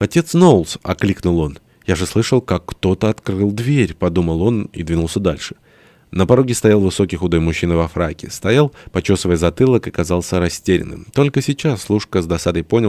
«Отец Ноулс!» — окликнул он. «Я же слышал, как кто-то открыл дверь», — подумал он и двинулся дальше. На пороге стоял высокий худой мужчина во фраке. Стоял, почесывая затылок, и казался растерянным. Только сейчас Слушка с досадой понял,